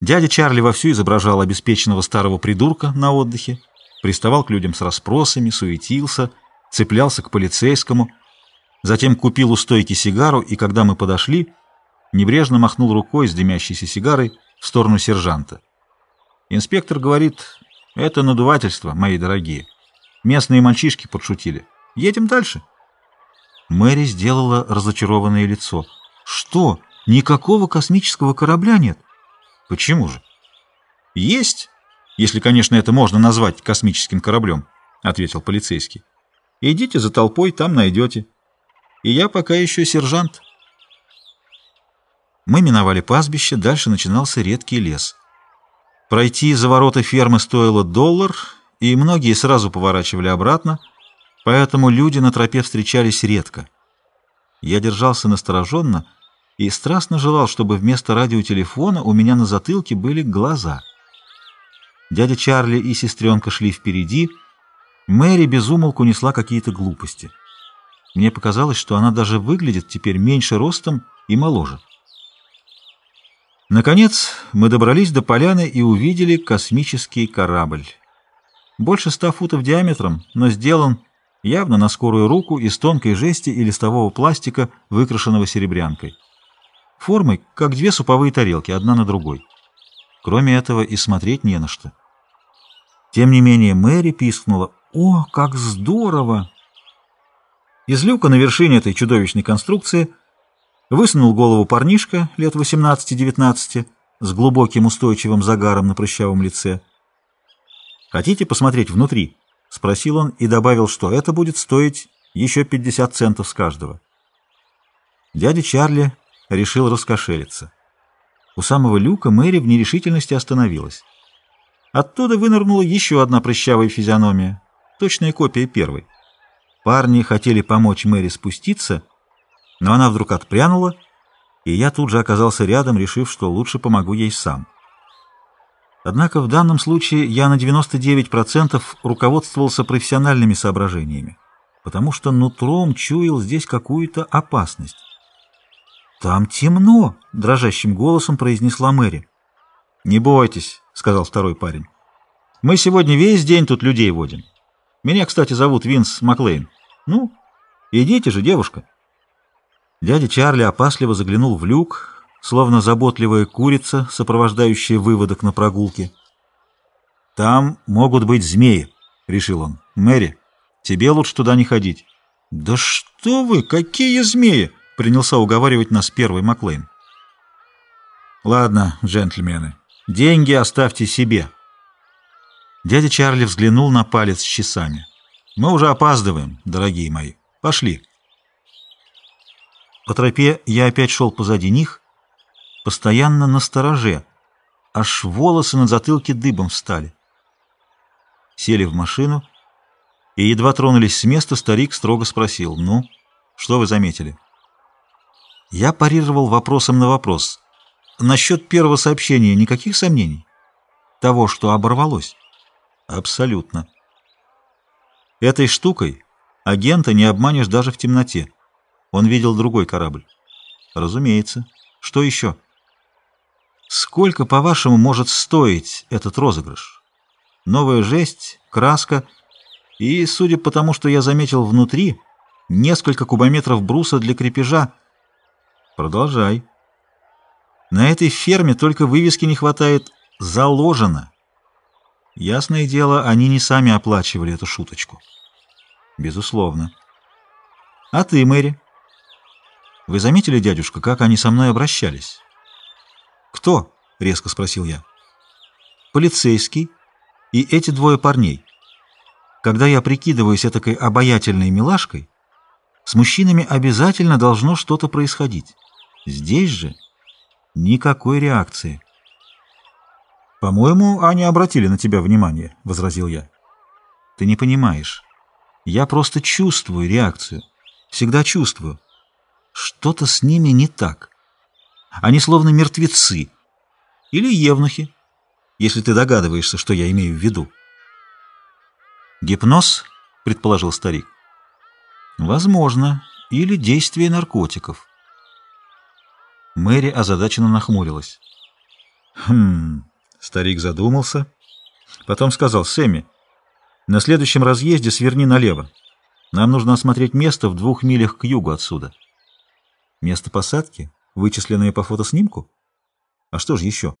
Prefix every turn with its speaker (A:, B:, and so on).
A: Дядя Чарли вовсю изображал обеспеченного старого придурка на отдыхе, приставал к людям с расспросами, суетился, цеплялся к полицейскому, затем купил у стойки сигару, и когда мы подошли, небрежно махнул рукой с дымящейся сигарой в сторону сержанта. Инспектор говорит, это надувательство, мои дорогие. Местные мальчишки подшутили. Едем дальше. Мэри сделала разочарованное лицо. Что? Никакого космического корабля нет? Почему же? Есть, если, конечно, это можно назвать космическим кораблем, ответил полицейский. Идите за толпой, там найдете. И я пока еще сержант. Мы миновали пастбище, дальше начинался редкий лес. Пройти за ворота фермы стоило доллар, и многие сразу поворачивали обратно, поэтому люди на тропе встречались редко. Я держался настороженно и страстно желал, чтобы вместо радиотелефона у меня на затылке были глаза. Дядя Чарли и сестренка шли впереди, Мэри безумолку несла какие-то глупости. Мне показалось, что она даже выглядит теперь меньше ростом и моложе. Наконец мы добрались до поляны и увидели космический корабль. Больше ста футов диаметром, но сделан явно на скорую руку из тонкой жести и листового пластика, выкрашенного серебрянкой. Формой, как две суповые тарелки, одна на другой. Кроме этого и смотреть не на что. Тем не менее Мэри пискнула «О, как здорово!» Из люка на вершине этой чудовищной конструкции высунул голову парнишка лет 18-19 с глубоким устойчивым загаром на прыщавом лице. «Хотите посмотреть внутри?» — спросил он и добавил, что это будет стоить еще 50 центов с каждого. Дядя Чарли решил раскошелиться. У самого люка Мэри в нерешительности остановилась. Оттуда вынырнула еще одна прыщавая физиономия, точная копия первой. Парни хотели помочь Мэри спуститься, но она вдруг отпрянула, и я тут же оказался рядом, решив, что лучше помогу ей сам. Однако в данном случае я на 99% руководствовался профессиональными соображениями, потому что нутром чуял здесь какую-то опасность. «Там темно!» — дрожащим голосом произнесла Мэри. «Не бойтесь», — сказал второй парень. «Мы сегодня весь день тут людей водим. Меня, кстати, зовут Винс Маклейн. Ну, идите же, девушка». Дядя Чарли опасливо заглянул в люк, словно заботливая курица, сопровождающая выводок на прогулке. «Там могут быть змеи», — решил он. «Мэри, тебе лучше туда не ходить». «Да что вы, какие змеи!» Принялся уговаривать нас первый Маклейн. «Ладно, джентльмены, деньги оставьте себе». Дядя Чарли взглянул на палец с часами. «Мы уже опаздываем, дорогие мои. Пошли». По тропе я опять шел позади них, постоянно на стороже, аж волосы на затылке дыбом встали. Сели в машину, и едва тронулись с места, старик строго спросил, «Ну, что вы заметили?» Я парировал вопросом на вопрос. Насчет первого сообщения никаких сомнений? Того, что оборвалось? Абсолютно. Этой штукой агента не обманешь даже в темноте. Он видел другой корабль. Разумеется. Что еще? Сколько, по-вашему, может стоить этот розыгрыш? Новая жесть, краска и, судя по тому, что я заметил внутри, несколько кубометров бруса для крепежа — Продолжай. На этой ферме только вывески не хватает «заложено». Ясное дело, они не сами оплачивали эту шуточку. Безусловно. А ты, Мэри? Вы заметили, дядюшка, как они со мной обращались? Кто? Резко спросил я. Полицейский и эти двое парней. Когда я прикидываюсь этакой обаятельной милашкой, с мужчинами обязательно должно что-то происходить. Здесь же никакой реакции. «По-моему, они обратили на тебя внимание», — возразил я. «Ты не понимаешь. Я просто чувствую реакцию. Всегда чувствую. Что-то с ними не так. Они словно мертвецы. Или евнухи, если ты догадываешься, что я имею в виду». «Гипноз?» — предположил старик. «Возможно. Или действие наркотиков». Мэри озадаченно нахмурилась. Хм, старик задумался. Потом сказал, Сэмми, на следующем разъезде сверни налево. Нам нужно осмотреть место в двух милях к югу отсюда. Место посадки, вычисленное по фотоснимку? А что же еще?